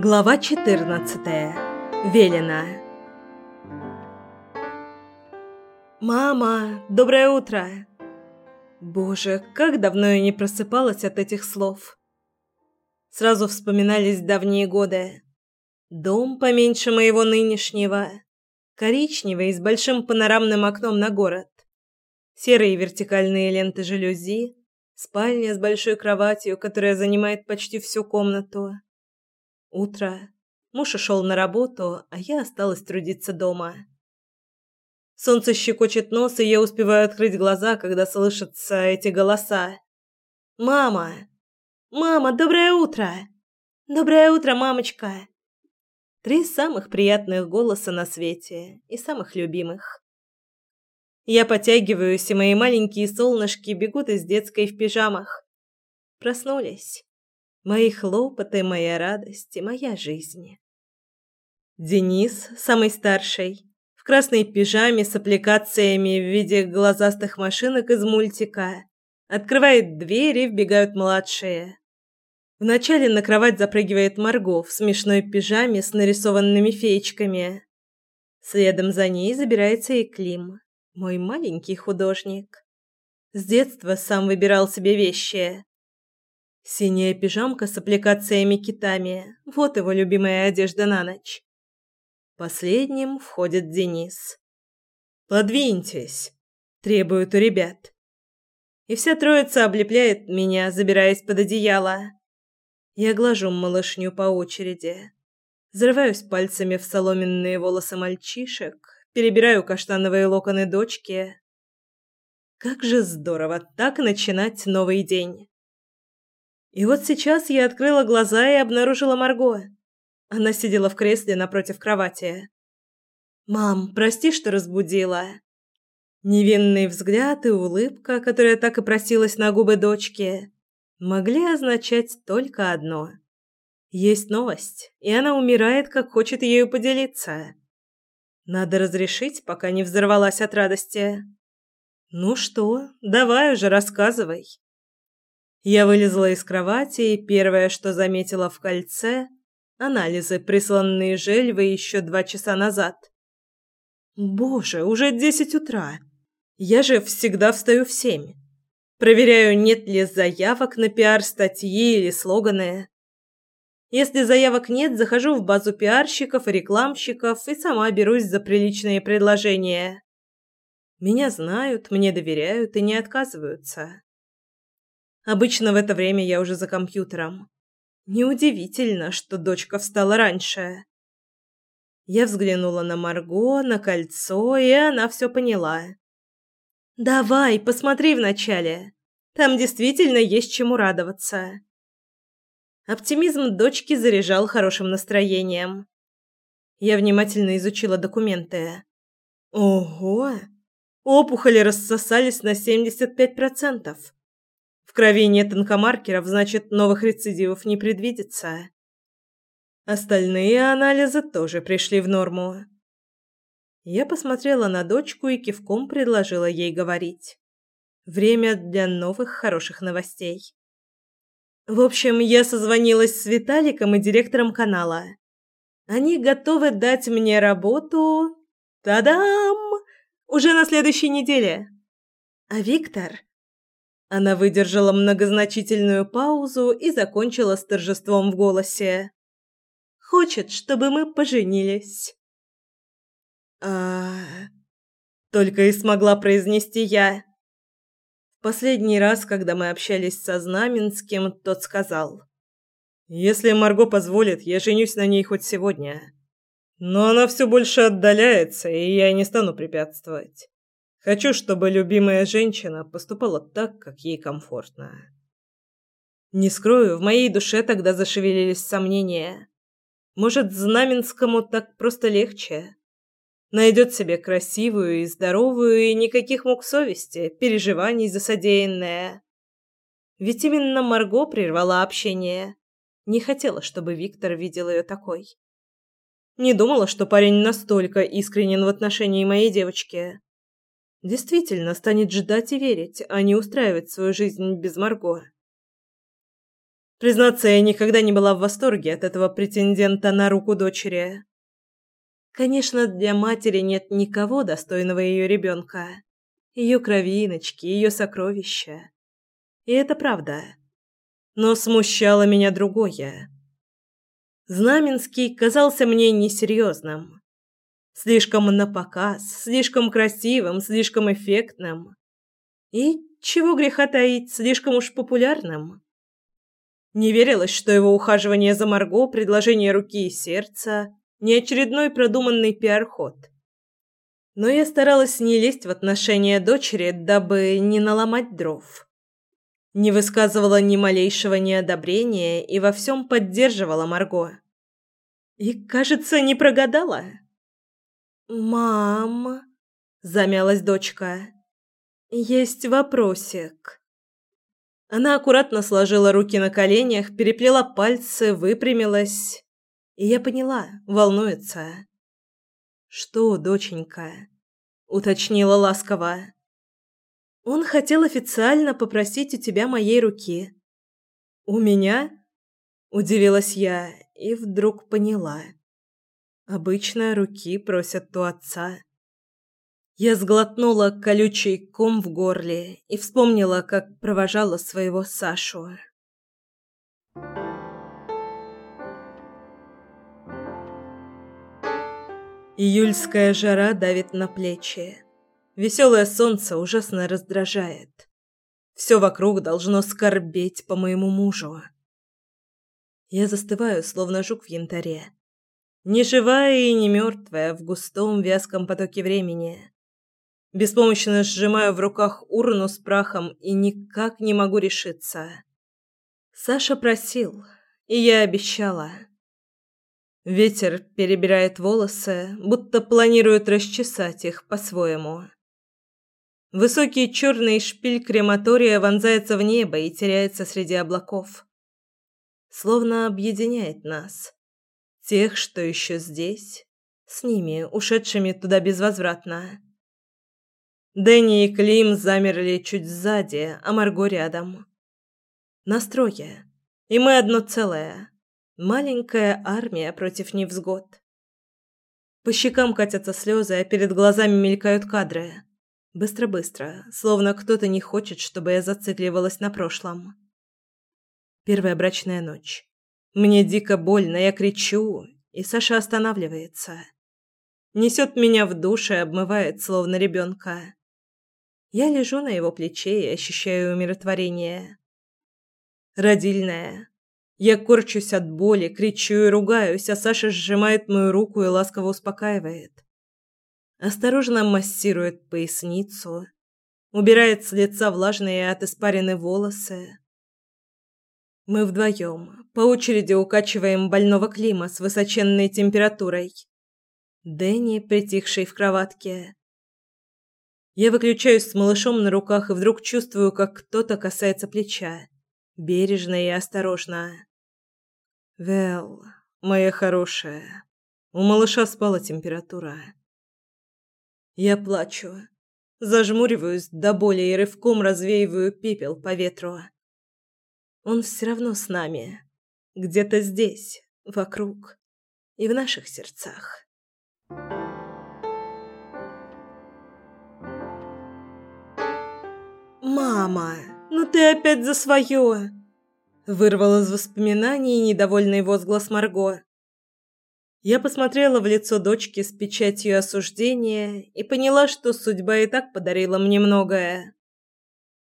Глава 14. Велена. Мама, доброе утро. Боже, как давно я не просыпалась от этих слов. Сразу вспоминались давние годы. Дом поменьше моего нынешнего, коричневый с большим панорамным окном на город. Серые вертикальные ленты жалюзи, спальня с большой кроватью, которая занимает почти всю комнату Утро. Муж ушел на работу, а я осталась трудиться дома. Солнце щекочет нос, и я успеваю открыть глаза, когда слышатся эти голоса. «Мама! Мама, доброе утро! Доброе утро, мамочка!» Три самых приятных голоса на свете и самых любимых. Я потягиваюсь, и мои маленькие солнышки бегут из детской в пижамах. Проснулись. Мои хлопоты, моя радость и моя жизнь. Денис, самый старший, в красной пижаме с аппликациями в виде глазастых машинок из мультика, открывает дверь и вбегают младшие. Вначале на кровать запрыгивает Марго в смешной пижаме с нарисованными феечками. Следом за ней забирается и Клим, мой маленький художник. С детства сам выбирал себе вещи. Синяя пижамка с аппликациями-китами – вот его любимая одежда на ночь. Последним входит Денис. «Подвиньтесь!» – требуют у ребят. И вся троица облепляет меня, забираясь под одеяло. Я глажу малышню по очереди. Взрываюсь пальцами в соломенные волосы мальчишек, перебираю каштановые локоны дочки. Как же здорово так начинать новый день. И вот сейчас я открыла глаза и обнаружила Марго. Она сидела в кресле напротив кровати. «Мам, прости, что разбудила». Невинный взгляд и улыбка, которая так и просилась на губы дочки, могли означать только одно. Есть новость, и она умирает, как хочет ею поделиться. Надо разрешить, пока не взорвалась от радости. «Ну что, давай уже рассказывай». Я вылезла из кровати, и первое, что заметила в кольце – анализы, присланные Жельвой еще два часа назад. Боже, уже десять утра. Я же всегда встаю в семь. Проверяю, нет ли заявок на пиар-статьи или слоганы. Если заявок нет, захожу в базу пиарщиков и рекламщиков и сама берусь за приличные предложения. Меня знают, мне доверяют и не отказываются. Обычно в это время я уже за компьютером. Неудивительно, что дочка встала раньше. Я взглянула на Марго, на кольцо, и она все поняла. «Давай, посмотри вначале. Там действительно есть чему радоваться». Оптимизм дочки заряжал хорошим настроением. Я внимательно изучила документы. Ого! Опухоли рассосались на 75% крови нет онкомаркеров, значит, новых рецидивов не предвидится. Остальные анализы тоже пришли в норму. Я посмотрела на дочку и кивком предложила ей говорить. Время для новых хороших новостей. В общем, я созвонилась с Виталиком и директором канала. Они готовы дать мне работу... Та-дам! Уже на следующей неделе. А Виктор она выдержала многозначительную паузу и закончила с торжеством в голосе. «Хочет, чтобы мы поженились». а Только и смогла произнести я. В последний раз, когда мы общались со Знаменским, тот сказал. «Если Марго позволит, я женюсь на ней хоть сегодня. Но она все больше отдаляется, и я не стану препятствовать. Хочу, чтобы любимая женщина поступала так, как ей комфортно. Не скрою, в моей душе тогда зашевелились сомнения. Может, Знаменскому так просто легче? Найдет себе красивую и здоровую, и никаких мук совести, переживаний за содеянное. Ведь именно Марго прервала общение. Не хотела, чтобы Виктор видел ее такой. Не думала, что парень настолько искренен в отношении моей девочки. Действительно станет ждать и верить, а не устраивать свою жизнь без Марго. Признаться, я никогда не была в восторге от этого претендента на руку дочери. Конечно, для матери нет никого достойного ее ребенка, ее кровиночки, ее сокровища. И это правда. Но смущало меня другое. Знаменский казался мне несерьезным. Слишком напоказ, слишком красивым, слишком эффектным. И, чего греха таить, слишком уж популярным. Не верилось, что его ухаживание за Марго, предложение руки и сердца не очередной продуманный пиар-ход. Но я старалась не лезть в отношения дочери, дабы не наломать дров. Не высказывала ни малейшего неодобрения и во всем поддерживала Марго. И, кажется, не прогадала. «Мам», — замялась дочка, — «есть вопросик». Она аккуратно сложила руки на коленях, переплела пальцы, выпрямилась. И я поняла, волнуется. «Что, доченька?» — уточнила ласково. «Он хотел официально попросить у тебя моей руки». «У меня?» — удивилась я и вдруг поняла. Обычно руки просят у отца. Я сглотнула колючий ком в горле и вспомнила, как провожала своего Сашу. Июльская жара давит на плечи. Веселое солнце ужасно раздражает. Все вокруг должно скорбеть по моему мужу. Я застываю, словно жук в янтаре. Не живая и не мертвая в густом вязком потоке времени. Беспомощно сжимаю в руках урну с прахом и никак не могу решиться. Саша просил, и я обещала. Ветер перебирает волосы, будто планирует расчесать их по-своему. Высокий черный шпиль крематория вонзается в небо и теряется среди облаков. Словно объединяет нас. Тех, что еще здесь, с ними, ушедшими туда безвозвратно. Дэнни и Клим замерли чуть сзади, а Марго рядом. Настрое. И мы одно целое. Маленькая армия против невзгод. По щекам катятся слезы, а перед глазами мелькают кадры. Быстро-быстро, словно кто-то не хочет, чтобы я зацикливалась на прошлом. Первая брачная ночь. Мне дико больно, я кричу, и Саша останавливается. Несет меня в душ и обмывает, словно ребенка. Я лежу на его плече и ощущаю умиротворение. Родильная. Я корчусь от боли, кричу и ругаюсь, а Саша сжимает мою руку и ласково успокаивает. Осторожно массирует поясницу, убирает с лица влажные от испарины волосы. Мы вдвоем по очереди укачиваем больного Клима с высоченной температурой. Дэнни, притихший в кроватке. Я выключаюсь с малышом на руках и вдруг чувствую, как кто-то касается плеча. Бережно и осторожно. Вэл, моя хорошая, у малыша спала температура. Я плачу, зажмуриваюсь до боли и рывком развеиваю пепел по ветру. Он все равно с нами, где-то здесь, вокруг и в наших сердцах. «Мама, ну ты опять за свое!» Вырвал из воспоминаний недовольный возглас Марго. Я посмотрела в лицо дочки с печатью осуждения и поняла, что судьба и так подарила мне многое.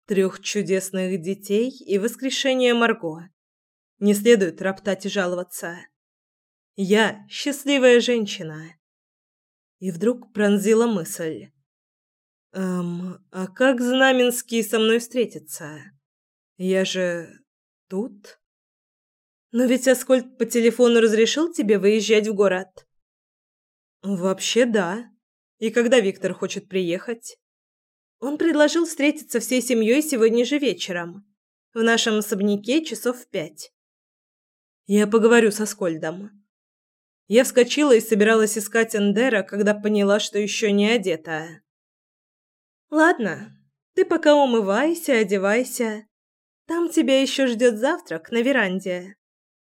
Трех чудесных детей и воскрешение Марго. Не следует роптать и жаловаться. Я счастливая женщина. И вдруг пронзила мысль. Эм, а как Знаменский со мной встретится? Я же тут? Но ведь Аскольд по телефону разрешил тебе выезжать в город. Вообще да. И когда Виктор хочет приехать? Он предложил встретиться всей семьей сегодня же вечером. В нашем особняке часов в пять. Я поговорю со Аскольдом. Я вскочила и собиралась искать Эндера, когда поняла, что еще не одета. «Ладно, ты пока умывайся, одевайся. Там тебя еще ждет завтрак на веранде.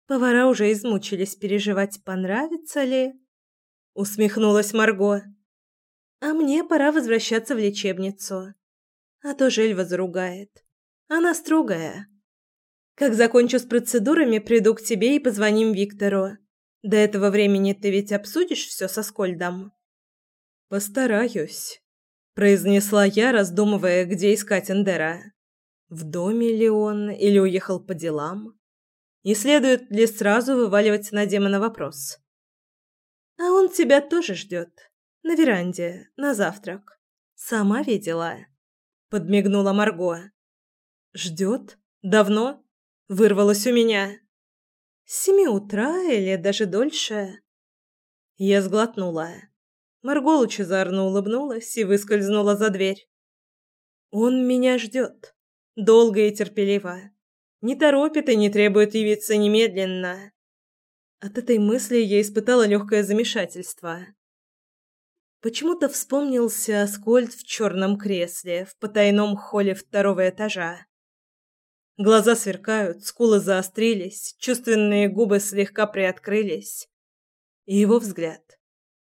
Повара уже измучились переживать, понравится ли. Усмехнулась Марго. А мне пора возвращаться в лечебницу. А то Жельва заругает. Она строгая. Как закончу с процедурами, приду к тебе и позвоним Виктору. До этого времени ты ведь обсудишь все со Скольдом? Постараюсь, произнесла я, раздумывая, где искать Эндера. В доме ли он или уехал по делам? Не следует ли сразу вываливать на демона вопрос? А он тебя тоже ждет. На веранде, на завтрак. Сама видела. Подмигнула Марго. Ждет? Давно? Вырвалось у меня. С семи утра или даже дольше. Я сглотнула. Марго лучезарно улыбнулась и выскользнула за дверь. Он меня ждет. Долго и терпеливо. Не торопит и не требует явиться немедленно. От этой мысли я испытала легкое замешательство. Почему-то вспомнился Аскольд в черном кресле в потайном холле второго этажа. Глаза сверкают, скулы заострились, чувственные губы слегка приоткрылись. И его взгляд,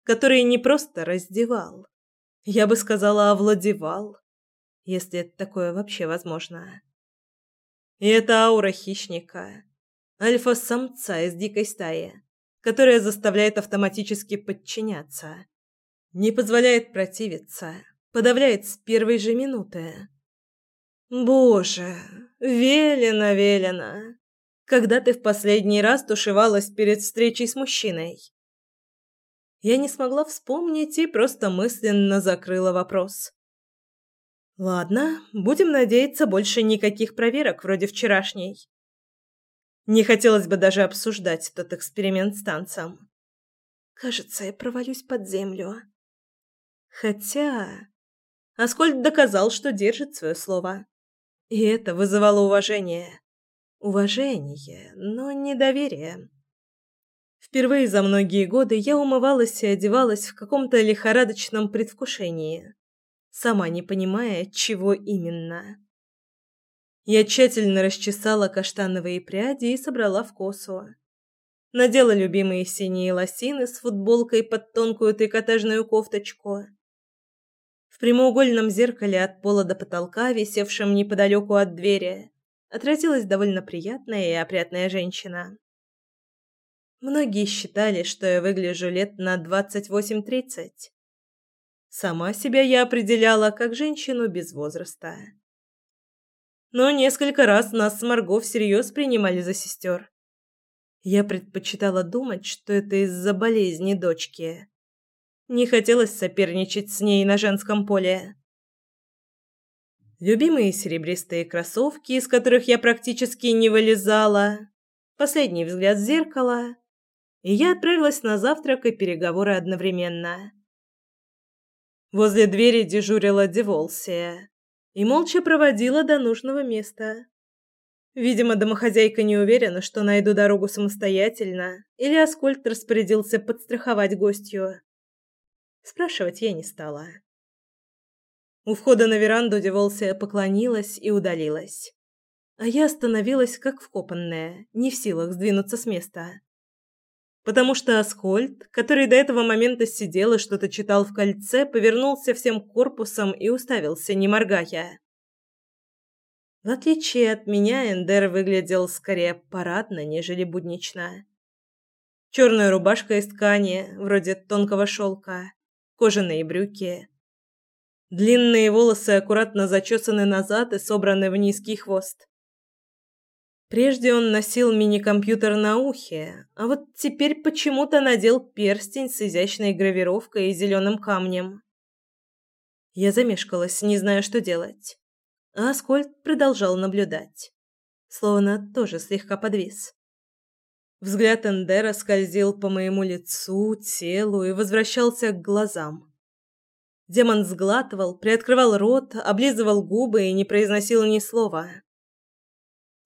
который не просто раздевал, я бы сказала, овладевал, если это такое вообще возможно. И это аура хищника, альфа-самца из дикой стаи, которая заставляет автоматически подчиняться, не позволяет противиться, подавляет с первой же минуты. Боже, Велено, Велено. Когда ты в последний раз тушевалась перед встречей с мужчиной? Я не смогла вспомнить и просто мысленно закрыла вопрос. Ладно, будем надеяться, больше никаких проверок вроде вчерашней. Не хотелось бы даже обсуждать тот эксперимент с танцем. Кажется, я провалюсь под землю. Хотя Аскольд доказал, что держит свое слово. И это вызывало уважение. Уважение, но не доверие. Впервые за многие годы я умывалась и одевалась в каком-то лихорадочном предвкушении, сама не понимая, чего именно. Я тщательно расчесала каштановые пряди и собрала в косу. Надела любимые синие лосины с футболкой под тонкую трикотажную кофточку в прямоугольном зеркале от пола до потолка, висевшем неподалеку от двери, отразилась довольно приятная и опрятная женщина. Многие считали, что я выгляжу лет на 28-30. Сама себя я определяла как женщину без возраста. Но несколько раз нас с Марго всерьез принимали за сестер. Я предпочитала думать, что это из-за болезни дочки. Не хотелось соперничать с ней на женском поле. Любимые серебристые кроссовки, из которых я практически не вылезала, последний взгляд в зеркало, и я отправилась на завтрак и переговоры одновременно. Возле двери дежурила Деволсия и молча проводила до нужного места. Видимо, домохозяйка не уверена, что найду дорогу самостоятельно, или Аскольд распорядился подстраховать гостью. Спрашивать я не стала. У входа на веранду Деволсия поклонилась и удалилась. А я остановилась как вкопанная, не в силах сдвинуться с места. Потому что Аскольд, который до этого момента сидел и что-то читал в кольце, повернулся всем корпусом и уставился, не моргая. В отличие от меня, Эндер выглядел скорее парадно, нежели буднично. Черная рубашка из ткани, вроде тонкого шелка, кожаные брюки. Длинные волосы аккуратно зачесаны назад и собраны в низкий хвост. Прежде он носил мини-компьютер на ухе, а вот теперь почему-то надел перстень с изящной гравировкой и зеленым камнем. Я замешкалась, не зная, что делать. А Аскольд продолжал наблюдать. Словно тоже слегка подвис. Взгляд Эндера скользил по моему лицу, телу и возвращался к глазам. Демон сглатывал, приоткрывал рот, облизывал губы и не произносил ни слова.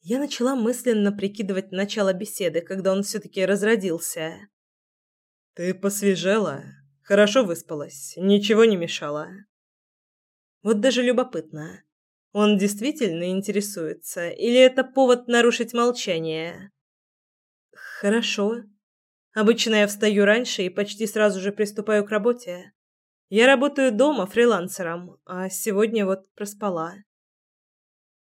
Я начала мысленно прикидывать начало беседы, когда он все-таки разродился. «Ты посвежела, хорошо выспалась, ничего не мешало». Вот даже любопытно. Он действительно интересуется или это повод нарушить молчание? Хорошо. Обычно я встаю раньше и почти сразу же приступаю к работе. Я работаю дома фрилансером, а сегодня вот проспала.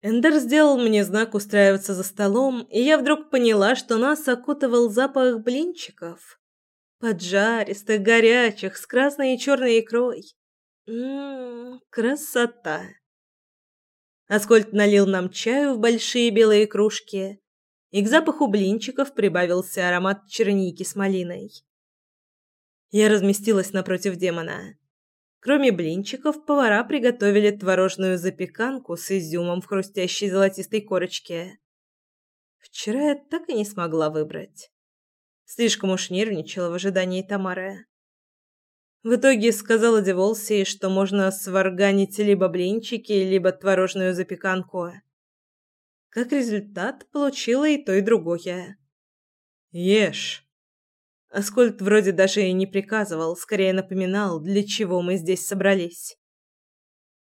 Эндер сделал мне знак устраиваться за столом, и я вдруг поняла, что нас окутывал запах блинчиков. Поджаристых, горячих, с красной и черной икрой. Ммм, красота. Аскольд налил нам чаю в большие белые кружки, и к запаху блинчиков прибавился аромат черники с малиной. Я разместилась напротив демона. Кроме блинчиков, повара приготовили творожную запеканку с изюмом в хрустящей золотистой корочке. Вчера я так и не смогла выбрать. Слишком уж нервничала в ожидании Тамары. В итоге сказала Деволсии, что можно сварганить либо блинчики, либо творожную запеканку. Как результат, получила и то, и другое. «Ешь», Аскольд вроде даже и не приказывал, скорее напоминал, для чего мы здесь собрались.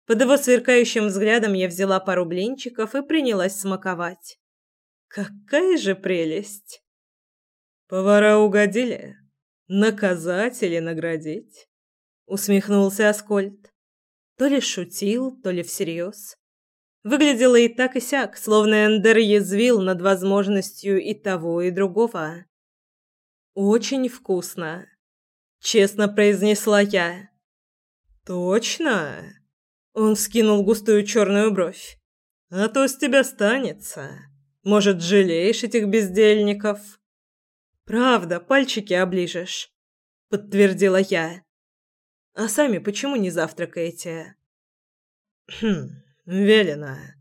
Под его сверкающим взглядом я взяла пару блинчиков и принялась смаковать. Какая же прелесть! Повара угодили? Наказать или наградить? Усмехнулся Аскольд. То ли шутил, то ли всерьез. Выглядело и так и сяк, словно Эндер язвил над возможностью и того, и другого. Очень вкусно, честно произнесла я. Точно? Он вскинул густую черную бровь. А то с тебя станется. Может, жалеешь этих бездельников? Правда, пальчики оближешь, подтвердила я. А сами почему не завтракаете? Хм, Велена.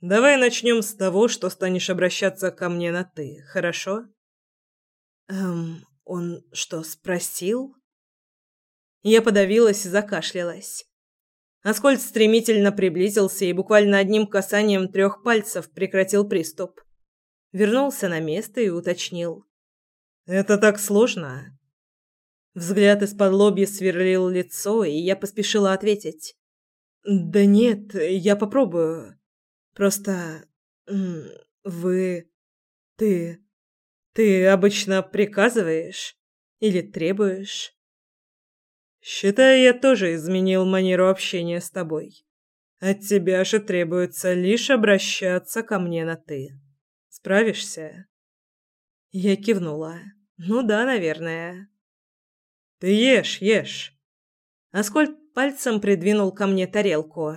Давай начнем с того, что станешь обращаться ко мне на ты, хорошо? Эм, он что, спросил? Я подавилась и закашлялась. Аскольд стремительно приблизился и буквально одним касанием трех пальцев прекратил приступ. Вернулся на место и уточнил: "Это так сложно?" Взгляд из-под лобья сверлил лицо, и я поспешила ответить: "Да нет, я попробую. Просто вы ты ты обычно приказываешь или требуешь? Считай, я тоже изменил манеру общения с тобой. От тебя же требуется лишь обращаться ко мне на ты. Справишься? Я кивнула. Ну да, наверное. Ты ешь, ешь. Аскольд пальцем придвинул ко мне тарелку.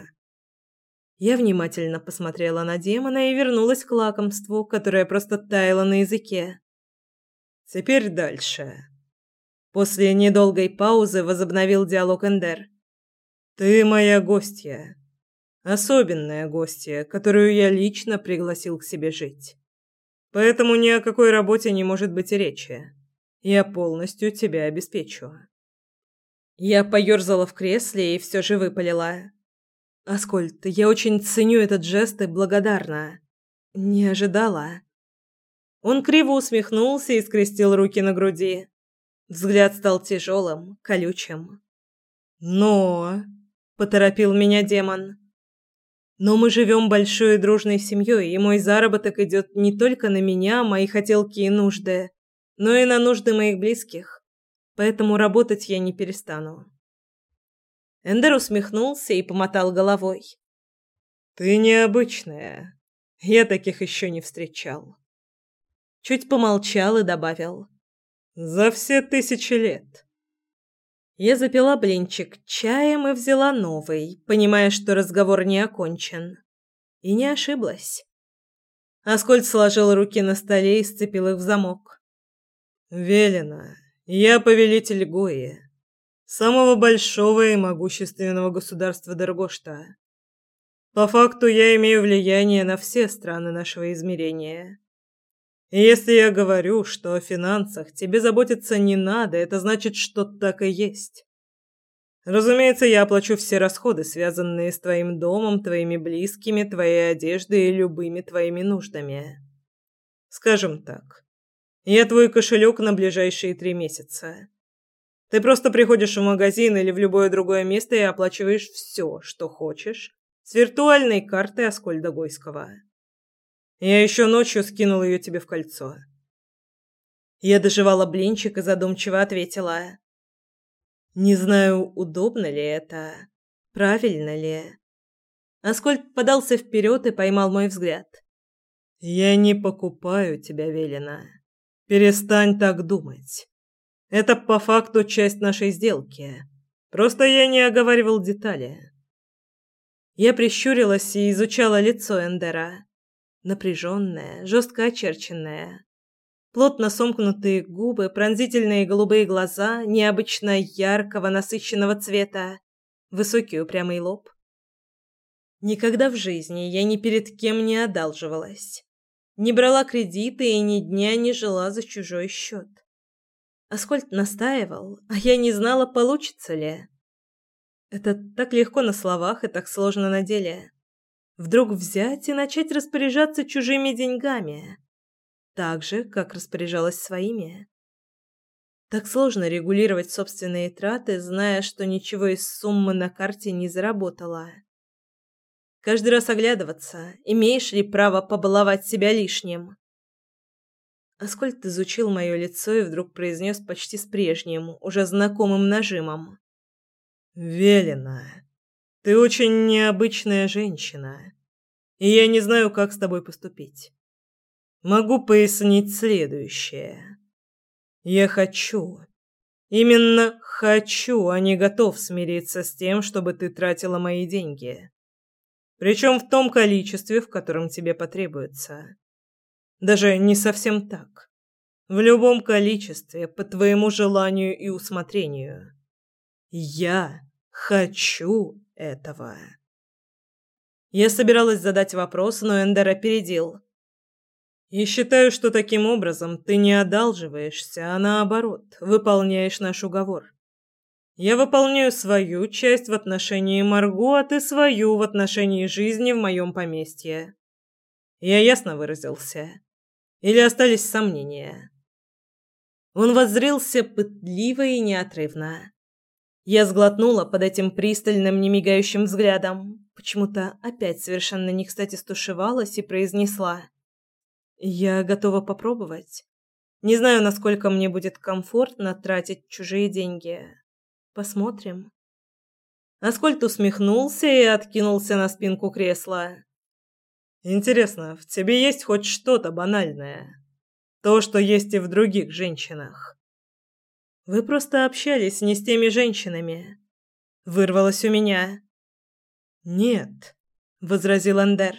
Я внимательно посмотрела на демона и вернулась к лакомству, которое просто таяло на языке. Теперь дальше. После недолгой паузы возобновил диалог Эндер. Ты моя гостья. Особенная гостья, которую я лично пригласил к себе жить. Поэтому ни о какой работе не может быть речи. Я полностью тебя обеспечу. Я поёрзала в кресле и все же выпалила. Аскольд, я очень ценю этот жест и благодарна. Не ожидала. Он криво усмехнулся и скрестил руки на груди. Взгляд стал тяжелым, колючим. «Но...» — поторопил меня демон. «Но мы живем большой и дружной семьей, и мой заработок идет не только на меня, мои хотелки и нужды, но и на нужды моих близких. Поэтому работать я не перестану». Эндер усмехнулся и помотал головой. «Ты необычная. Я таких еще не встречал». Чуть помолчал и добавил. «За все тысячи лет». Я запила блинчик чаем и взяла новый, понимая, что разговор не окончен. И не ошиблась. Аскольд сложил руки на столе и сцепил их в замок. «Велено, я повелитель Гои, самого большого и могущественного государства Дергошта. По факту я имею влияние на все страны нашего измерения. Если я говорю, что о финансах тебе заботиться не надо, это значит, что так и есть. Разумеется, я оплачу все расходы, связанные с твоим домом, твоими близкими, твоей одеждой и любыми твоими нуждами. Скажем так, я твой кошелек на ближайшие три месяца. Ты просто приходишь в магазин или в любое другое место и оплачиваешь все, что хочешь, С виртуальной карты Аскольда Гойского. Я еще ночью скинул ее тебе в кольцо. Я доживала блинчик и задумчиво ответила. Не знаю, удобно ли это, правильно ли. Аскольд подался вперед и поймал мой взгляд. «Я не покупаю тебя, Велена. Перестань так думать. Это по факту часть нашей сделки. Просто я не оговаривал детали». Я прищурилась и изучала лицо Эндера. Напряженное, жестко очерченное. Плотно сомкнутые губы, пронзительные голубые глаза, необычно яркого насыщенного цвета, высокий упрямый лоб. Никогда в жизни я ни перед кем не одалживалась. Не брала кредиты и ни дня не жила за чужой счет. Аскольд настаивал, а я не знала, получится ли. Это так легко на словах и так сложно на деле. Вдруг взять и начать распоряжаться чужими деньгами, так же, как распоряжалась своими. Так сложно регулировать собственные траты, зная, что ничего из суммы на карте не заработала. Каждый раз оглядываться, имеешь ли право побаловать себя лишним. Аскольд изучил мое лицо и вдруг произнес почти с прежним, уже знакомым нажимом. «Велена, ты очень необычная женщина, и я не знаю, как с тобой поступить. Могу пояснить следующее. Я хочу, именно хочу, а не готов смириться с тем, чтобы ты тратила мои деньги. Причем в том количестве, в котором тебе потребуется. Даже не совсем так. В любом количестве, по твоему желанию и усмотрению. Я хочу этого. Я собиралась задать вопрос, но Эндер опередил. И считаю, что таким образом ты не одалживаешься, а наоборот, выполняешь наш уговор. Я выполняю свою часть в отношении Марго, а ты свою в отношении жизни в моем поместье. Я ясно выразился. Или остались сомнения? Он воззрился пытливо и неотрывно. Я сглотнула под этим пристальным, немигающим взглядом. Почему-то опять совершенно не кстати стушевалась и произнесла. «Я готова попробовать. Не знаю, насколько мне будет комфортно тратить чужие деньги, Посмотрим. Аскольд усмехнулся и откинулся на спинку кресла. Интересно, в тебе есть хоть что-то банальное? То, что есть и в других женщинах. Вы просто общались не с теми женщинами. Вырвалось у меня. Нет, возразил Андер.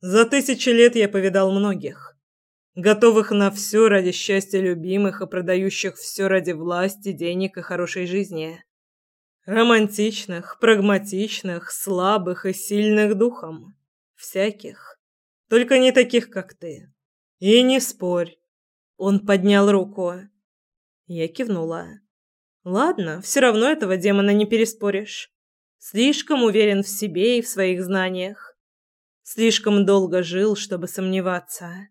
За тысячи лет я повидал многих, готовых на все ради счастья любимых и продающих все ради власти, денег и хорошей жизни. Романтичных, прагматичных, слабых и сильных духом. Всяких. Только не таких, как ты. И не спорь. Он поднял руку. Я кивнула. Ладно, все равно этого демона не переспоришь. Слишком уверен в себе и в своих знаниях. Слишком долго жил, чтобы сомневаться.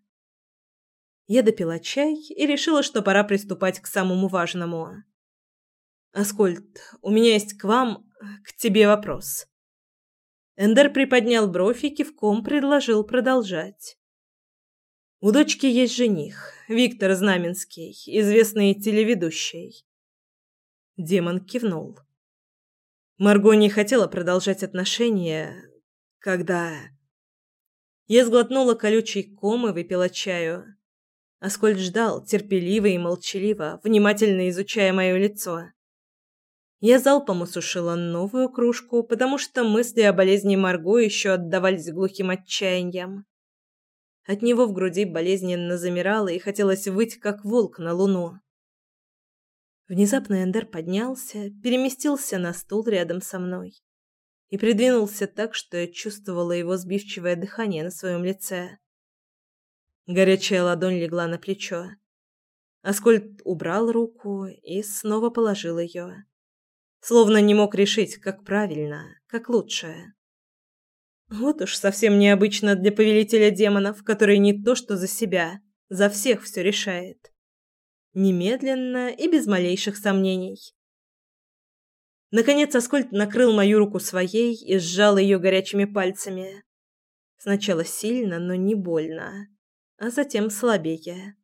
Я допила чай и решила, что пора приступать к самому важному. Аскольд, у меня есть к вам, к тебе вопрос. Эндер приподнял бровь и кивком предложил продолжать. У дочки есть жених, Виктор Знаменский, известный телеведущий. Демон кивнул. Марго не хотела продолжать отношения, когда я сглотнула колючий ком и выпила чаю. Аскольд ждал, терпеливо и молчаливо, внимательно изучая мое лицо. Я залпом осушила новую кружку, потому что мысли о болезни Марго еще отдавались глухим отчаянием. От него в груди болезненно замирало и хотелось выть, как волк на луну. Внезапно Эндер поднялся, переместился на стул рядом со мной и придвинулся так, что я чувствовала его сбивчивое дыхание на своем лице. Горячая ладонь легла на плечо. Аскольд убрал руку и снова положил ее. Словно не мог решить, как правильно, как лучше. Вот уж совсем необычно для повелителя демонов, который не то что за себя, за всех все решает. Немедленно и без малейших сомнений. Наконец Аскольд накрыл мою руку своей и сжал ее горячими пальцами. Сначала сильно, но не больно, а затем слабее.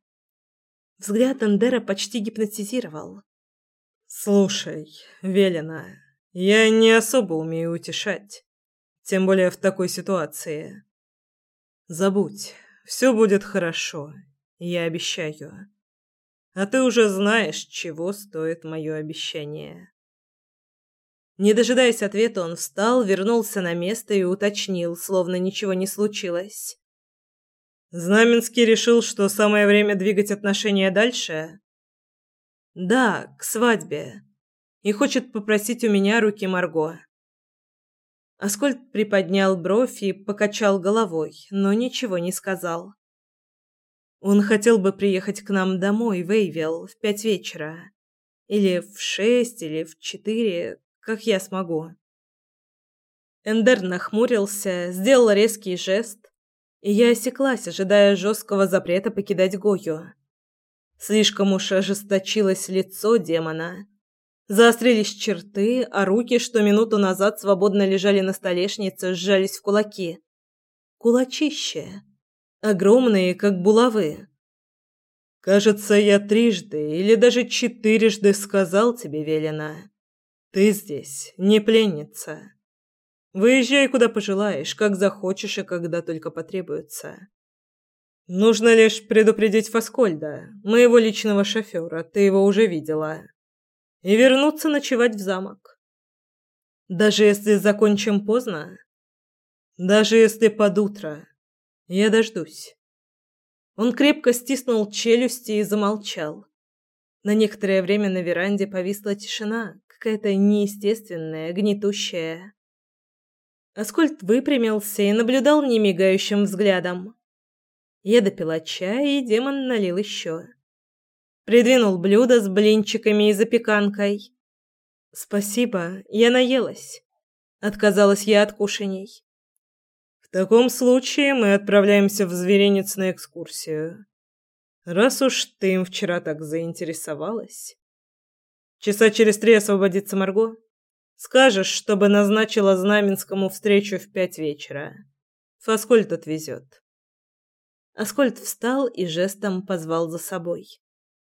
Взгляд Эндера почти гипнотизировал. «Слушай, Велена, я не особо умею утешать, тем более в такой ситуации. Забудь, все будет хорошо, я обещаю. А ты уже знаешь, чего стоит мое обещание». Не дожидаясь ответа, он встал, вернулся на место и уточнил, словно ничего не случилось. Знаменский решил, что самое время двигать отношения дальше? Да, к свадьбе. И хочет попросить у меня руки Марго. Аскольд приподнял бровь и покачал головой, но ничего не сказал. Он хотел бы приехать к нам домой в Эйвилл в пять вечера. Или в шесть, или в четыре, как я смогу. Эндер нахмурился, сделал резкий жест, и я осеклась, ожидая жесткого запрета покидать Гою. Слишком уж ожесточилось лицо демона. Заострились черты, а руки, что минуту назад свободно лежали на столешнице, сжались в кулаки. Кулачище. Огромные, как булавы. «Кажется, я трижды или даже четырежды сказал тебе, Велена. Ты здесь не пленница. Выезжай куда пожелаешь, как захочешь и когда только потребуется. Нужно лишь предупредить Фаскольда, моего личного шофера, ты его уже видела, и вернуться ночевать в замок. Даже если закончим поздно, даже если под утро, я дождусь. Он крепко стиснул челюсти и замолчал. На некоторое время на веранде повисла тишина, какая-то неестественная, гнетущая. Аскольд выпрямился и наблюдал немигающим взглядом. Я допила чай, и демон налил еще. Придвинул блюдо с блинчиками и запеканкой. «Спасибо, я наелась». Отказалась я от кушаний. «В таком случае мы отправляемся в зверинец на экскурсию. Раз уж ты им вчера так заинтересовалась. Часа через три освободится Марго. Скажешь, чтобы назначила Знаменскому встречу в пять вечера. Фаскольд отвезет. Аскольд встал и жестом позвал за собой.